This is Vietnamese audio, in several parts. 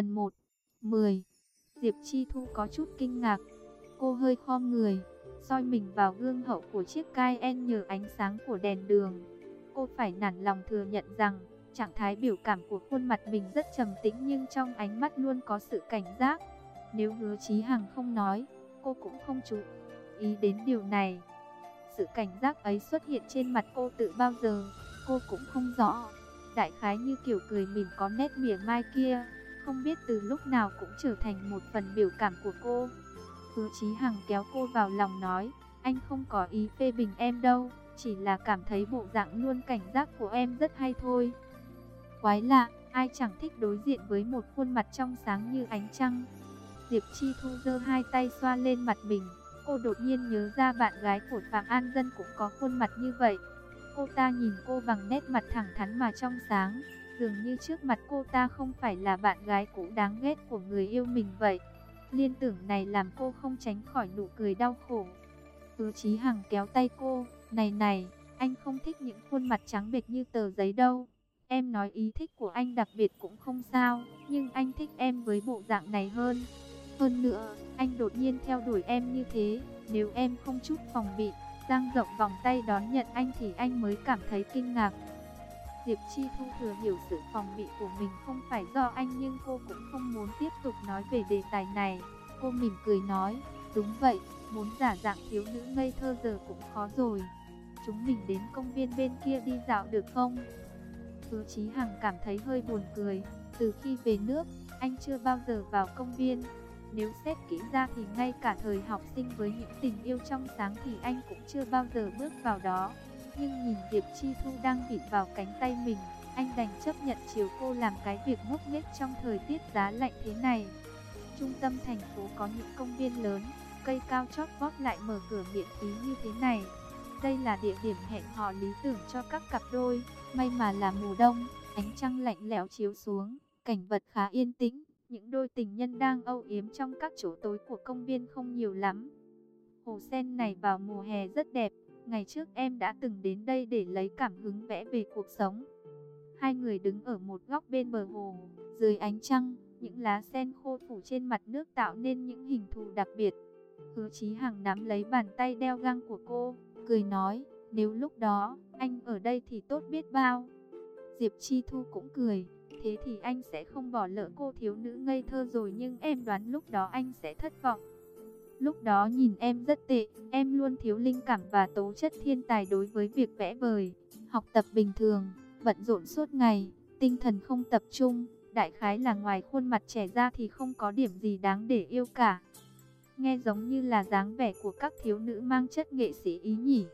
Phần 1 10 Diệp Chi Thu có chút kinh ngạc. Cô hơi khom người, soi mình vào gương hậu của chiếc en nhờ ánh sáng của đèn đường. Cô phải nản lòng thừa nhận rằng, trạng thái biểu cảm của khuôn mặt mình rất trầm tĩnh nhưng trong ánh mắt luôn có sự cảnh giác. Nếu hứa Chí Hằng không nói, cô cũng không chú ý đến điều này. Sự cảnh giác ấy xuất hiện trên mặt cô tự bao giờ, cô cũng không rõ. Đại khái như kiểu cười mỉm có nét mỉa mai kia, không biết từ lúc nào cũng trở thành một phần biểu cảm của cô. Hứa Chí Hằng kéo cô vào lòng nói, anh không có ý phê bình em đâu, chỉ là cảm thấy bộ dạng luôn cảnh giác của em rất hay thôi. Quái lạ, ai chẳng thích đối diện với một khuôn mặt trong sáng như ánh trăng. Diệp Chi Thu giơ hai tay xoa lên mặt mình, cô đột nhiên nhớ ra bạn gái của Phạm An Dân cũng có khuôn mặt như vậy. Cô ta nhìn cô bằng nét mặt thẳng thắn mà trong sáng, dường như trước mặt cô ta không phải là bạn gái cũ đáng ghét của người yêu mình vậy. Liên tưởng này làm cô không tránh khỏi nụ cười đau khổ. Hứa Chí Hằng kéo tay cô, này này, anh không thích những khuôn mặt trắng bệch như tờ giấy đâu. Em nói ý thích của anh đặc biệt cũng không sao, nhưng anh thích em với bộ dạng này hơn. Hơn nữa, anh đột nhiên theo đuổi em như thế, nếu em không chút phòng bị, dang rộng vòng tay đón nhận anh thì anh mới cảm thấy kinh ngạc. Diệp Chi Thu thừa hiểu sự phòng bị của mình không phải do anh nhưng cô cũng không muốn tiếp tục nói về đề tài này. Cô mỉm cười nói, đúng vậy, muốn giả dạng thiếu nữ ngây thơ giờ cũng khó rồi. Chúng mình đến công viên bên kia đi dạo được không? Hứa Chí Hằng cảm thấy hơi buồn cười, từ khi về nước, anh chưa bao giờ vào công viên. Nếu xét kỹ ra thì ngay cả thời học sinh với những tình yêu trong sáng thì anh cũng chưa bao giờ bước vào đó. Nhưng nhìn Diệp Chi Thu đang bị vào cánh tay mình, anh đành chấp nhận chiều cô làm cái việc ngốc nghếch trong thời tiết giá lạnh thế này. Trung tâm thành phố có những công viên lớn, cây cao chót vót lại mở cửa miễn phí như thế này. Đây là địa điểm hẹn hò lý tưởng cho các cặp đôi, may mà là mùa đông, ánh trăng lạnh lẽo chiếu xuống, cảnh vật khá yên tĩnh, những đôi tình nhân đang âu yếm trong các chỗ tối của công viên không nhiều lắm. Hồ sen này vào mùa hè rất đẹp, Ngày trước em đã từng đến đây để lấy cảm hứng vẽ về cuộc sống. Hai người đứng ở một góc bên bờ hồ, dưới ánh trăng, những lá sen khô phủ trên mặt nước tạo nên những hình thù đặc biệt. Hứa Chí Hằng nắm lấy bàn tay đeo găng của cô, cười nói, nếu lúc đó anh ở đây thì tốt biết bao. Diệp Chi Thu cũng cười, thế thì anh sẽ không bỏ lỡ cô thiếu nữ ngây thơ rồi nhưng em đoán lúc đó anh sẽ thất vọng. Lúc đó nhìn em rất tệ, em luôn thiếu linh cảm và tố chất thiên tài đối với việc vẽ vời, học tập bình thường, bận rộn suốt ngày, tinh thần không tập trung, đại khái là ngoài khuôn mặt trẻ ra thì không có điểm gì đáng để yêu cả. Nghe giống như là dáng vẻ của các thiếu nữ mang chất nghệ sĩ ý nhỉ.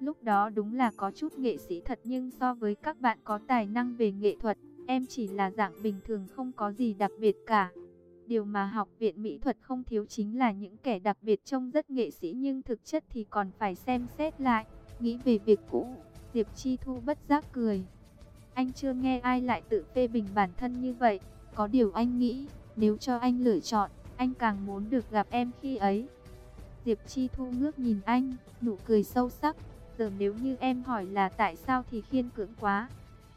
Lúc đó đúng là có chút nghệ sĩ thật nhưng so với các bạn có tài năng về nghệ thuật, em chỉ là dạng bình thường không có gì đặc biệt cả. Điều mà học viện mỹ thuật không thiếu chính là những kẻ đặc biệt trông rất nghệ sĩ nhưng thực chất thì còn phải xem xét lại. Nghĩ về việc cũ, Diệp Chi Thu bất giác cười. Anh chưa nghe ai lại tự phê bình bản thân như vậy. Có điều anh nghĩ, nếu cho anh lựa chọn, anh càng muốn được gặp em khi ấy. Diệp Chi Thu ngước nhìn anh, nụ cười sâu sắc. Giờ nếu như em hỏi là tại sao thì khiên cưỡng quá.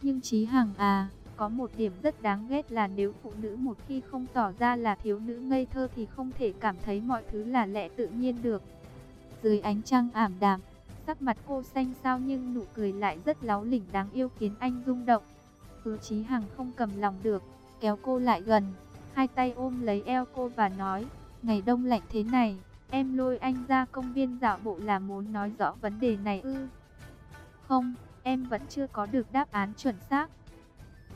Nhưng Chí Hằng à, có một điểm rất đáng ghét là nếu phụ nữ một khi không tỏ ra là thiếu nữ ngây thơ thì không thể cảm thấy mọi thứ là lẽ tự nhiên được. Dưới ánh trăng ảm đạm, sắc mặt cô xanh xao nhưng nụ cười lại rất láo lỉnh đáng yêu khiến anh rung động. Hứa Chí Hằng không cầm lòng được, kéo cô lại gần, hai tay ôm lấy eo cô và nói, ngày đông lạnh thế này, em lôi anh ra công viên dạo bộ là muốn nói rõ vấn đề này ư. Không, em vẫn chưa có được đáp án chuẩn xác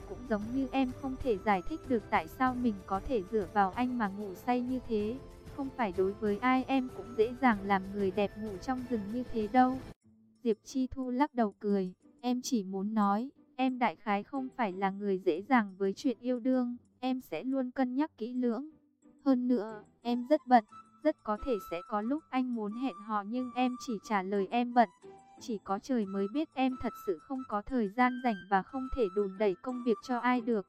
cũng giống như em không thể giải thích được tại sao mình có thể dựa vào anh mà ngủ say như thế. Không phải đối với ai em cũng dễ dàng làm người đẹp ngủ trong rừng như thế đâu. Diệp Chi Thu lắc đầu cười, em chỉ muốn nói, em đại khái không phải là người dễ dàng với chuyện yêu đương, em sẽ luôn cân nhắc kỹ lưỡng. Hơn nữa, em rất bận, rất có thể sẽ có lúc anh muốn hẹn hò nhưng em chỉ trả lời em bận. Chỉ có trời mới biết em thật sự không có thời gian rảnh và không thể đùn đẩy công việc cho ai được.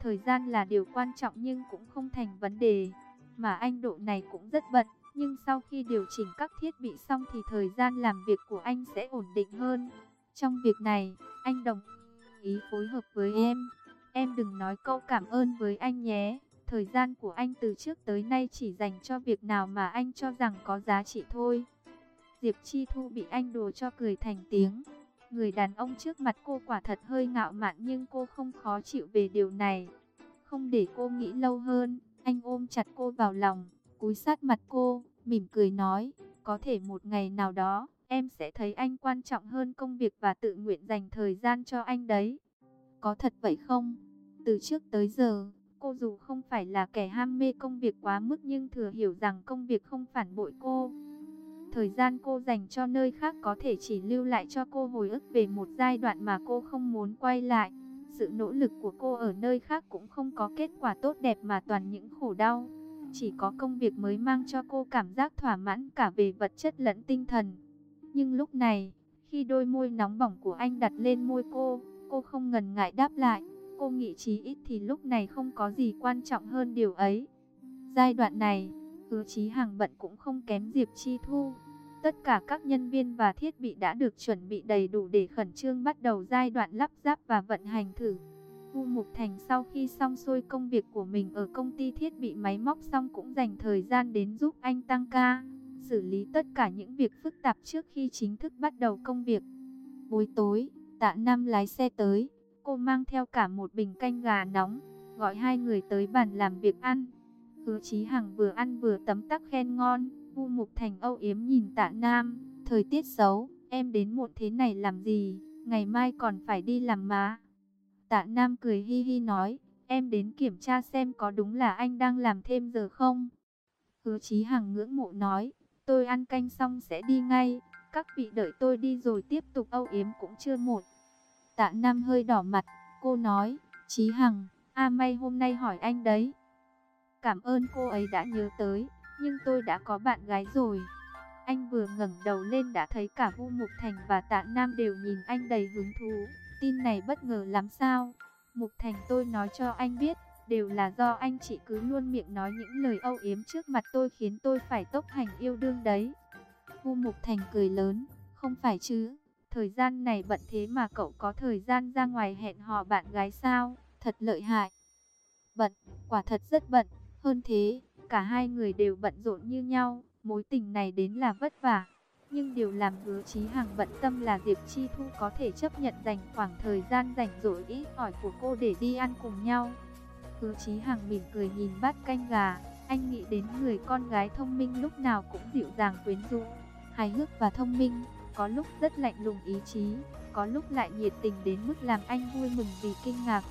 Thời gian là điều quan trọng nhưng cũng không thành vấn đề. Mà anh độ này cũng rất bận, nhưng sau khi điều chỉnh các thiết bị xong thì thời gian làm việc của anh sẽ ổn định hơn. Trong việc này, anh đồng ý phối hợp với em. em đừng nói câu cảm ơn với anh nhé. Thời gian của anh từ trước tới nay chỉ dành cho việc nào mà anh cho rằng có giá trị thôi. Diệp Chi Thu bị anh đùa cho cười thành tiếng. Người đàn ông trước mặt cô quả thật hơi ngạo mạn nhưng cô không khó chịu về điều này. Không để cô nghĩ lâu hơn, anh ôm chặt cô vào lòng, cúi sát mặt cô, mỉm cười nói, có thể một ngày nào đó, em sẽ thấy anh quan trọng hơn công việc và tự nguyện dành thời gian cho anh đấy. Có thật vậy không? Từ trước tới giờ, cô dù không phải là kẻ ham mê công việc quá mức nhưng thừa hiểu rằng công việc không phản bội cô. Thời gian cô dành cho nơi khác có thể chỉ lưu lại cho cô hồi ức về một giai đoạn mà cô không muốn quay lại. Sự nỗ lực của cô ở nơi khác cũng không có kết quả tốt đẹp mà toàn những khổ đau. Chỉ có công việc mới mang cho cô cảm giác thỏa mãn cả về vật chất lẫn tinh thần. Nhưng lúc này, khi đôi môi nóng bỏng của anh đặt lên môi cô, cô không ngần ngại đáp lại. Cô nghĩ chí ít thì lúc này không có gì quan trọng hơn điều ấy. Giai đoạn này, hứa chí hàng bận cũng không kém Diệp Chi Thu. Tất cả các nhân viên và thiết bị đã được chuẩn bị đầy đủ để khẩn trương bắt đầu giai đoạn lắp ráp và vận hành thử. Vu Mục Thành sau khi xong xuôi công việc của mình ở công ty thiết bị máy móc xong cũng dành thời gian đến giúp anh tăng ca, xử lý tất cả những việc phức tạp trước khi chính thức bắt đầu công việc. Buổi tối, tạ Nam lái xe tới, cô mang theo cả một bình canh gà nóng, gọi hai người tới bàn làm việc ăn. Hứa Chí Hằng vừa ăn vừa tấm tắc khen ngon, Vu Mục Thành âu yếm nhìn tạ Nam, thời tiết xấu, em đến muộn thế này làm gì, ngày mai còn phải đi làm má. Tạ Nam cười hi hi nói, em đến kiểm tra xem có đúng là anh đang làm thêm giờ không. Hứa Chí Hằng ngưỡng mộ nói, tôi ăn canh xong sẽ đi ngay, các vị đợi tôi đi rồi tiếp tục âu yếm cũng chưa một. Tạ Nam hơi đỏ mặt, cô nói, Chí Hằng, a may hôm nay hỏi anh đấy. Cảm ơn cô ấy đã nhớ tới, nhưng tôi đã có bạn gái rồi. Anh vừa ngẩng đầu lên đã thấy cả Vu Mục Thành và Tạ Nam đều nhìn anh đầy hứng thú. Tin này bất ngờ lắm sao? Mục Thành tôi nói cho anh biết, đều là do anh chị cứ luôn miệng nói những lời âu yếm trước mặt tôi khiến tôi phải tốc hành yêu đương đấy. Vu Mục Thành cười lớn, không phải chứ, thời gian này bận thế mà cậu có thời gian ra ngoài hẹn hò bạn gái sao, thật lợi hại. Bận, quả thật rất bận, hơn thế, cả hai người đều bận rộn như nhau, mối tình này đến là vất vả. Nhưng điều làm hứa Chí Hằng bận tâm là Diệp Chi Thu có thể chấp nhận dành khoảng thời gian rảnh rỗi ít ỏi của cô để đi ăn cùng nhau. Hứa Chí Hằng mỉm cười nhìn bát canh gà, anh nghĩ đến người con gái thông minh lúc nào cũng dịu dàng quyến rũ, hài hước và thông minh, có lúc rất lạnh lùng ý chí, có lúc lại nhiệt tình đến mức làm anh vui mừng vì kinh ngạc.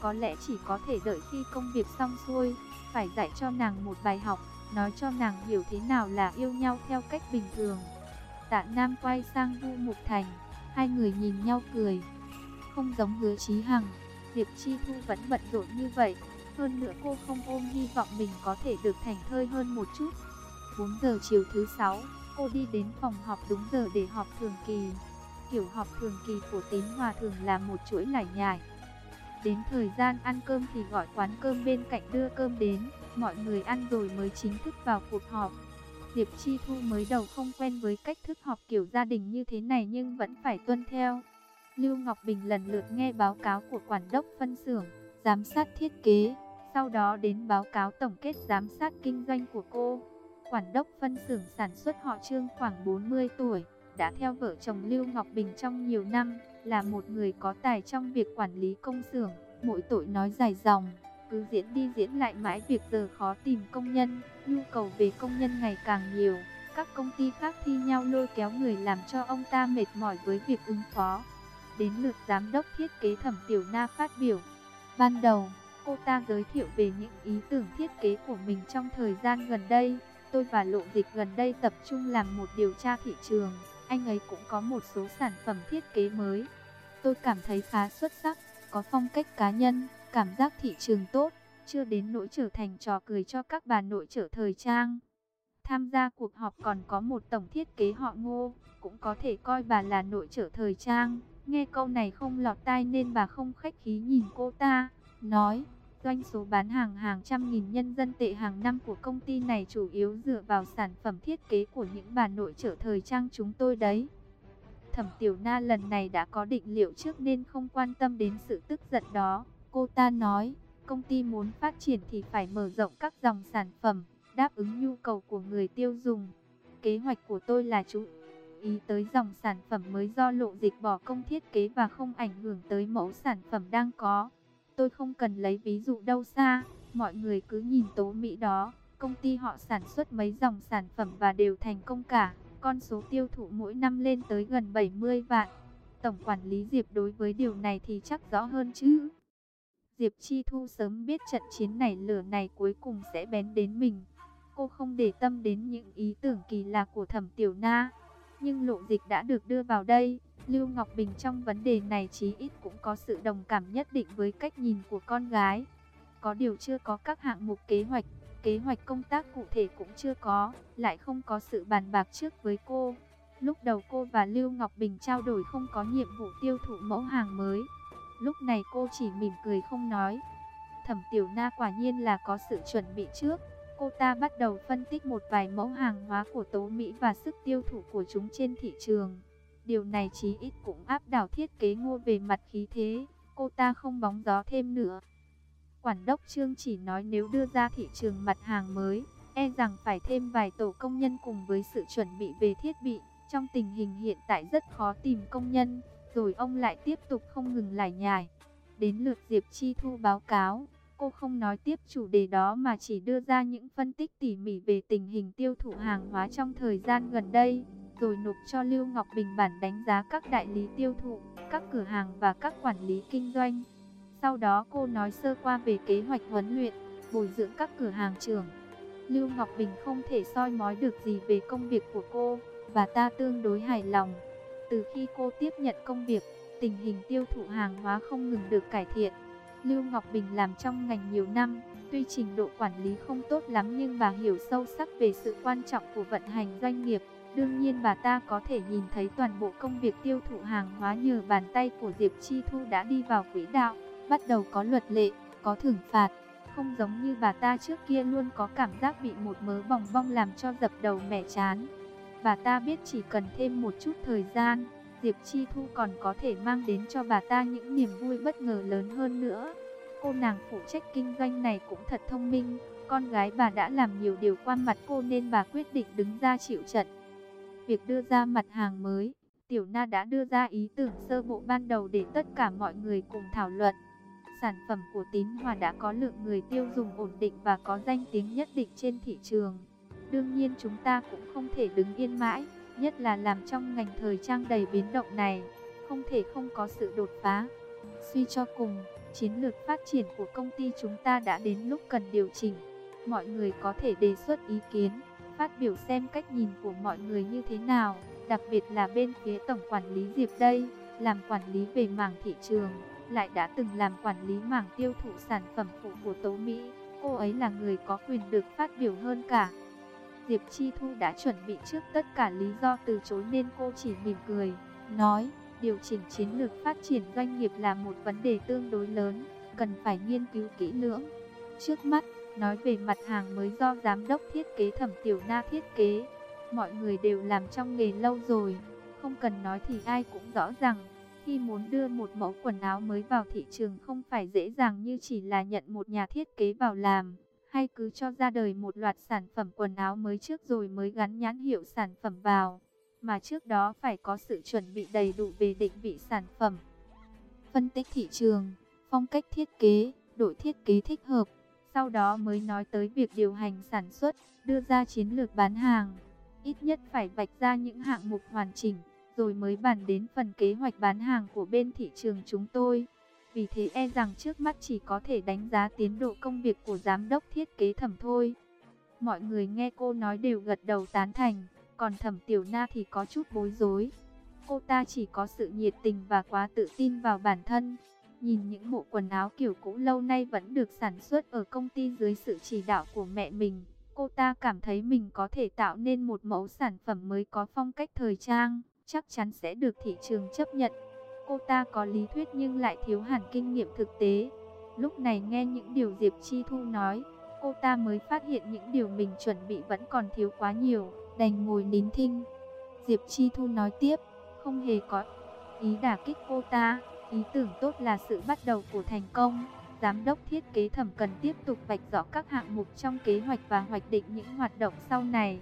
Có lẽ chỉ có thể đợi khi công việc xong xuôi, phải dạy cho nàng một bài học, nói cho nàng hiểu thế nào là yêu nhau theo cách bình thường. Tạ Nam quay sang Vu Mục Thành, hai người nhìn nhau cười. Không giống hứa Chí Hằng, Diệp Chi Thu vẫn bận rộn như vậy. Hơn nữa cô không ôm hy vọng mình có thể được thành thơi hơn một chút. 4 giờ chiều thứ 6, cô đi đến phòng họp đúng giờ để họp thường kỳ. Kiểu họp thường kỳ của Tín Hòa thường là một chuỗi lải nhải. Đến thời gian ăn cơm thì gọi quán cơm bên cạnh đưa cơm đến, mọi người ăn rồi mới chính thức vào cuộc họp. Diệp Chi Thu mới đầu không quen với cách thức họp kiểu gia đình như thế này nhưng vẫn phải tuân theo. Lưu Ngọc Bình lần lượt nghe báo cáo của quản đốc phân xưởng, giám sát thiết kế, sau đó đến báo cáo tổng kết giám sát kinh doanh của cô. Quản đốc phân xưởng sản xuất họ Trương khoảng 40 tuổi, đã theo vợ chồng Lưu Ngọc Bình trong nhiều năm, là một người có tài trong việc quản lý công xưởng, mỗi tội nói dài dòng, cứ diễn đi diễn lại mãi việc giờ khó tìm công nhân, nhu cầu về công nhân ngày càng nhiều. Các công ty khác thi nhau lôi kéo người làm cho ông ta mệt mỏi với việc ứng phó. Đến lượt giám đốc thiết kế thẩm tiểu na phát biểu. Ban đầu, cô ta giới thiệu về những ý tưởng thiết kế của mình trong thời gian gần đây. Tôi và lộ dịch gần đây tập trung làm một điều tra thị trường. Anh ấy cũng có một số sản phẩm thiết kế mới. Tôi cảm thấy khá xuất sắc, có phong cách cá nhân, cảm giác thị trường tốt, chưa đến nỗi trở thành trò cười cho các bà nội trợ thời trang. Tham gia cuộc họp còn có một tổng thiết kế họ ngô, cũng có thể coi bà là nội trợ thời trang. Nghe câu này không lọt tai nên bà không khách khí nhìn cô ta, nói, doanh số bán hàng hàng trăm nghìn nhân dân tệ hàng năm của công ty này chủ yếu dựa vào sản phẩm thiết kế của những bà nội trợ thời trang chúng tôi đấy. Thẩm Tiểu Na lần này đã có định liệu trước nên không quan tâm đến sự tức giận đó. Cô ta nói, công ty muốn phát triển thì phải mở rộng các dòng sản phẩm, đáp ứng nhu cầu của người tiêu dùng. Kế hoạch của tôi là chú ý tới dòng sản phẩm mới do lộ dịch bỏ công thiết kế và không ảnh hưởng tới mẫu sản phẩm đang có. Tôi không cần lấy ví dụ đâu xa, mọi người cứ nhìn tố Mỹ đó, công ty họ sản xuất mấy dòng sản phẩm và đều thành công cả, con số tiêu thụ mỗi năm lên tới gần 70 vạn. Tổng quản lý Diệp đối với điều này thì chắc rõ hơn chứ. Diệp Chi Thu sớm biết trận chiến này lửa này cuối cùng sẽ bén đến mình. Cô không để tâm đến những ý tưởng kỳ lạ của thẩm tiểu na. Nhưng lộ dịch đã được đưa vào đây. Lưu Ngọc Bình trong vấn đề này chí ít cũng có sự đồng cảm nhất định với cách nhìn của con gái. Có điều chưa có các hạng mục kế hoạch, kế hoạch công tác cụ thể cũng chưa có, lại không có sự bàn bạc trước với cô. Lúc đầu cô và Lưu Ngọc Bình trao đổi không có nhiệm vụ tiêu thụ mẫu hàng mới. Lúc này cô chỉ mỉm cười không nói. Thẩm Tiểu Na quả nhiên là có sự chuẩn bị trước. Cô ta bắt đầu phân tích một vài mẫu hàng hóa của Tố Mỹ và sức tiêu thụ của chúng trên thị trường. Điều này chí ít cũng áp đảo thiết kế ngô về mặt khí thế. Cô ta không bóng gió thêm nữa. Quản đốc Trương chỉ nói nếu đưa ra thị trường mặt hàng mới, e rằng phải thêm vài tổ công nhân cùng với sự chuẩn bị về thiết bị. Trong tình hình hiện tại rất khó tìm công nhân, rồi ông lại tiếp tục không ngừng lải nhải. Đến lượt Diệp Chi Thu báo cáo, cô không nói tiếp chủ đề đó mà chỉ đưa ra những phân tích tỉ mỉ về tình hình tiêu thụ hàng hóa trong thời gian gần đây, rồi nộp cho Lưu Ngọc Bình bản đánh giá các đại lý tiêu thụ, các cửa hàng và các quản lý kinh doanh. Sau đó cô nói sơ qua về kế hoạch huấn luyện, bồi dưỡng các cửa hàng trưởng. Lưu Ngọc Bình không thể soi mói được gì về công việc của cô, và ta tương đối hài lòng. Từ khi cô tiếp nhận công việc, tình hình tiêu thụ hàng hóa không ngừng được cải thiện. Lưu Ngọc Bình làm trong ngành nhiều năm, tuy trình độ quản lý không tốt lắm nhưng bà hiểu sâu sắc về sự quan trọng của vận hành doanh nghiệp. Đương nhiên bà ta có thể nhìn thấy toàn bộ công việc tiêu thụ hàng hóa nhờ bàn tay của Diệp Chi Thu đã đi vào quỹ đạo, bắt đầu có luật lệ, có thưởng phạt. Không giống như bà ta trước kia luôn có cảm giác bị một mớ bòng bong làm cho dập đầu mẻ chán. Bà ta biết chỉ cần thêm một chút thời gian, Diệp Chi Thu còn có thể mang đến cho bà ta những niềm vui bất ngờ lớn hơn nữa. Cô nàng phụ trách kinh doanh này cũng thật thông minh, con gái bà đã làm nhiều điều qua mặt cô nên bà quyết định đứng ra chịu trận. Việc đưa ra mặt hàng mới, Tiểu Na đã đưa ra ý tưởng sơ bộ ban đầu để tất cả mọi người cùng thảo luận. Sản phẩm của Tín Hòa đã có lượng người tiêu dùng ổn định và có danh tiếng nhất định trên thị trường. Đương nhiên chúng ta cũng không thể đứng yên mãi, nhất là làm trong ngành thời trang đầy biến động này, không thể không có sự đột phá. Suy cho cùng, chiến lược phát triển của công ty chúng ta đã đến lúc cần điều chỉnh. Mọi người có thể đề xuất ý kiến, phát biểu xem cách nhìn của mọi người như thế nào, đặc biệt là bên phía tổng quản lý Diệp đây, làm quản lý về mảng thị trường, lại đã từng làm quản lý mảng tiêu thụ sản phẩm phụ của Tố Mỹ. Cô ấy là người có quyền được phát biểu hơn cả. Diệp Chi Thu đã chuẩn bị trước tất cả lý do từ chối nên cô chỉ mỉm cười, nói, điều chỉnh chiến lược phát triển doanh nghiệp là một vấn đề tương đối lớn, cần phải nghiên cứu kỹ lưỡng. Trước mắt, nói về mặt hàng mới do giám đốc thiết kế Thẩm Tiểu Na thiết kế, mọi người đều làm trong nghề lâu rồi, không cần nói thì ai cũng rõ rằng, khi muốn đưa một mẫu quần áo mới vào thị trường không phải dễ dàng như chỉ là nhận một nhà thiết kế vào làm. Hay cứ cho ra đời một loạt sản phẩm quần áo mới trước rồi mới gắn nhãn hiệu sản phẩm vào, mà trước đó phải có sự chuẩn bị đầy đủ về định vị sản phẩm. Phân tích thị trường, phong cách thiết kế, đội thiết kế thích hợp, sau đó mới nói tới việc điều hành sản xuất, đưa ra chiến lược bán hàng. Ít nhất phải vạch ra những hạng mục hoàn chỉnh, rồi mới bàn đến phần kế hoạch bán hàng của bên thị trường chúng tôi. Vì thế e rằng trước mắt chỉ có thể đánh giá tiến độ công việc của giám đốc thiết kế thẩm thôi. Mọi người nghe cô nói đều gật đầu tán thành, còn thẩm tiểu na thì có chút bối rối. Cô ta chỉ có sự nhiệt tình và quá tự tin vào bản thân. Nhìn những bộ quần áo kiểu cũ lâu nay vẫn được sản xuất ở công ty dưới sự chỉ đạo của mẹ mình. Cô ta cảm thấy mình có thể tạo nên một mẫu sản phẩm mới có phong cách thời trang, chắc chắn sẽ được thị trường chấp nhận. Cô ta có lý thuyết nhưng lại thiếu hẳn kinh nghiệm thực tế. Lúc này nghe những điều Diệp Chi Thu nói, cô ta mới phát hiện những điều mình chuẩn bị vẫn còn thiếu quá nhiều, đành ngồi nín thinh. Diệp Chi Thu nói tiếp, không hề có ý đả kích cô ta, ý tưởng tốt là sự bắt đầu của thành công. Giám đốc thiết kế thẩm cần tiếp tục vạch rõ các hạng mục trong kế hoạch và hoạch định những hoạt động sau này.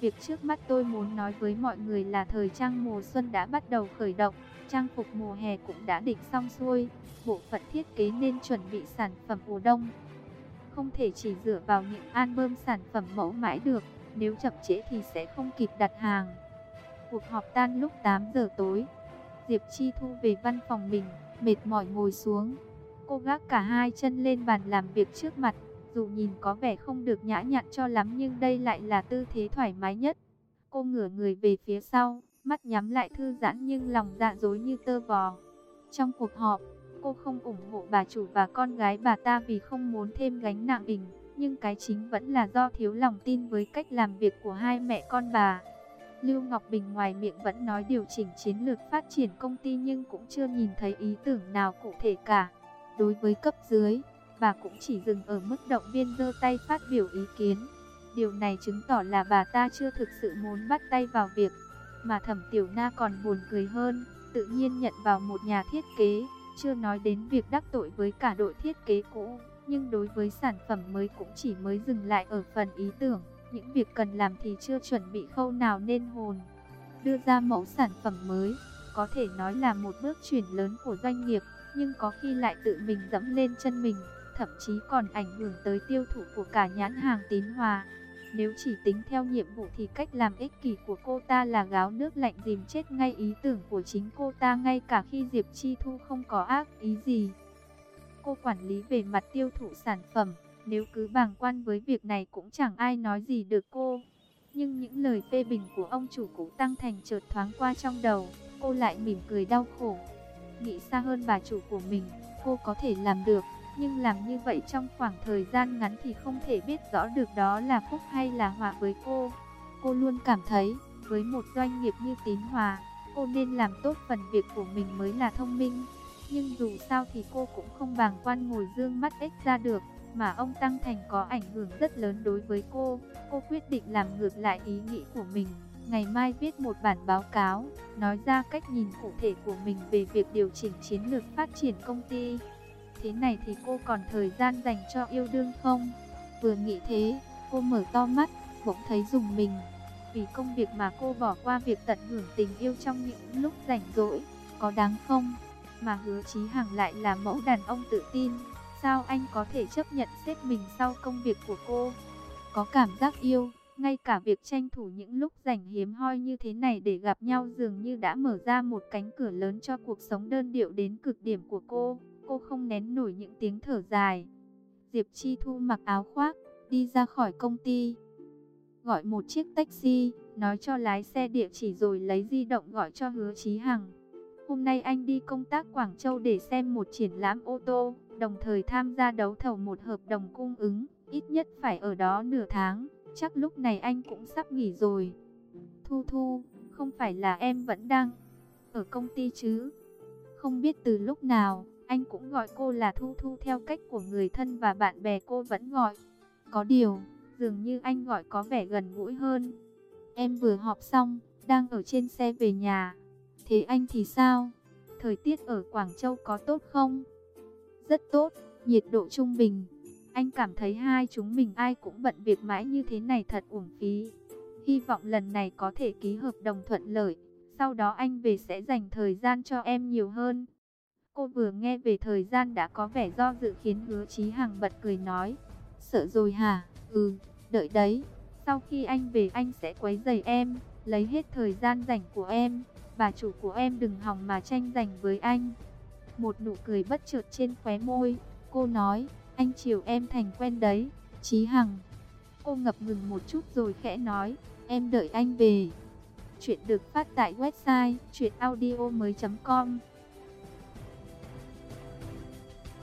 Việc trước mắt tôi muốn nói với mọi người là thời trang mùa xuân đã bắt đầu khởi động, trang phục mùa hè cũng đã định xong xuôi, bộ phận thiết kế nên chuẩn bị sản phẩm mùa đông. Không thể chỉ dựa vào những album sản phẩm mẫu mãi được, nếu chậm trễ thì sẽ không kịp đặt hàng. Cuộc họp tan lúc 8 giờ tối. Diệp Chi Thu về văn phòng mình, mệt mỏi ngồi xuống. Cô gác cả hai chân lên bàn làm việc trước mặt, dù nhìn có vẻ không được nhã nhặn cho lắm nhưng đây lại là tư thế thoải mái nhất. Cô ngửa người về phía sau, mắt nhắm lại thư giãn nhưng lòng dạ dối như tơ vò. Trong cuộc họp, cô không ủng hộ bà chủ và con gái bà ta vì không muốn thêm gánh nặng bình, nhưng cái chính vẫn là do thiếu lòng tin với cách làm việc của hai mẹ con bà. Lưu Ngọc Bình ngoài miệng vẫn nói điều chỉnh chiến lược phát triển công ty nhưng cũng chưa nhìn thấy ý tưởng nào cụ thể cả. Đối với cấp dưới, bà cũng chỉ dừng ở mức động viên giơ tay phát biểu ý kiến. Điều này chứng tỏ là bà ta chưa thực sự muốn bắt tay vào việc, mà Thẩm Tiểu Na còn buồn cười hơn, tự nhiên nhận vào một nhà thiết kế, chưa nói đến việc đắc tội với cả đội thiết kế cũ, nhưng đối với sản phẩm mới cũng chỉ mới dừng lại ở phần ý tưởng, những việc cần làm thì chưa chuẩn bị khâu nào nên hồn. Đưa ra mẫu sản phẩm mới, có thể nói là một bước chuyển lớn của doanh nghiệp, nhưng có khi lại tự mình dẫm lên chân mình, thậm chí còn ảnh hưởng tới tiêu thụ của cả nhãn hàng tín hòa. Nếu chỉ tính theo nhiệm vụ thì cách làm ích kỷ của cô ta là gáo nước lạnh dìm chết ngay ý tưởng của chính cô ta ngay cả khi Diệp Chi Thu không có ác ý gì. Cô quản lý về mặt tiêu thụ sản phẩm, nếu cứ bàng quan với việc này cũng chẳng ai nói gì được cô. Nhưng những lời phê bình của ông chủ cũ Tăng Thành chợt thoáng qua trong đầu, cô lại mỉm cười đau khổ. Nghĩ xa hơn bà chủ của mình, cô có thể làm được, nhưng làm như vậy trong khoảng thời gian ngắn thì không thể biết rõ được đó là phúc hay là họa với cô. Cô luôn cảm thấy, với một doanh nghiệp như Tín Hòa, cô nên làm tốt phần việc của mình mới là thông minh. Nhưng dù sao thì cô cũng không bàng quan ngồi dương mắt ếch ra được, mà ông Tăng Thành có ảnh hưởng rất lớn đối với cô. Cô quyết định làm ngược lại ý nghĩ của mình. Ngày mai viết một bản báo cáo, nói ra cách nhìn cụ thể của mình về việc điều chỉnh chiến lược phát triển công ty thế này thì cô còn thời gian dành cho yêu đương không? Vừa nghĩ thế, cô mở to mắt, bỗng thấy dùng mình. Vì công việc mà cô bỏ qua việc tận hưởng tình yêu trong những lúc rảnh rỗi, có đáng không? Mà hứa chí hằng lại là mẫu đàn ông tự tin. Sao anh có thể chấp nhận xếp mình sau công việc của cô? Có cảm giác yêu, ngay cả việc tranh thủ những lúc rảnh hiếm hoi như thế này để gặp nhau dường như đã mở ra một cánh cửa lớn cho cuộc sống đơn điệu đến cực điểm của cô. Cô không nén nổi những tiếng thở dài. Diệp Chi Thu mặc áo khoác, đi ra khỏi công ty. Gọi một chiếc taxi, nói cho lái xe địa chỉ rồi lấy di động gọi cho hứa Chí Hằng. Hôm nay anh đi công tác Quảng Châu để xem một triển lãm ô tô, đồng thời tham gia đấu thầu một hợp đồng cung ứng, ít nhất phải ở đó nửa tháng, chắc lúc này anh cũng sắp nghỉ rồi. Thu Thu, không phải là em vẫn đang ở công ty chứ? Không biết từ lúc nào, anh cũng gọi cô là Thu Thu theo cách của người thân và bạn bè cô vẫn gọi. Có điều, dường như anh gọi có vẻ gần gũi hơn. Em vừa họp xong, đang ở trên xe về nhà. Thế anh thì sao? Thời tiết ở Quảng Châu có tốt không? Rất tốt, nhiệt độ trung bình. Anh cảm thấy hai chúng mình ai cũng bận việc mãi như thế này thật uổng phí. Hy vọng lần này có thể ký hợp đồng thuận lợi. Sau đó anh về sẽ dành thời gian cho em nhiều hơn. Cô vừa nghe về thời gian đã có vẻ do dự khiến hứa Chí Hằng bật cười nói. Sợ rồi hả? Ừ, đợi đấy. Sau khi anh về anh sẽ quấy giày em, lấy hết thời gian rảnh của em. Bà chủ của em đừng hòng mà tranh giành với anh. Một nụ cười bất chợt trên khóe môi. Cô nói, anh chiều em thành quen đấy. Chí Hằng. Cô ngập ngừng một chút rồi khẽ nói, em đợi anh về. Chuyện được phát tại website chuyenaudio.com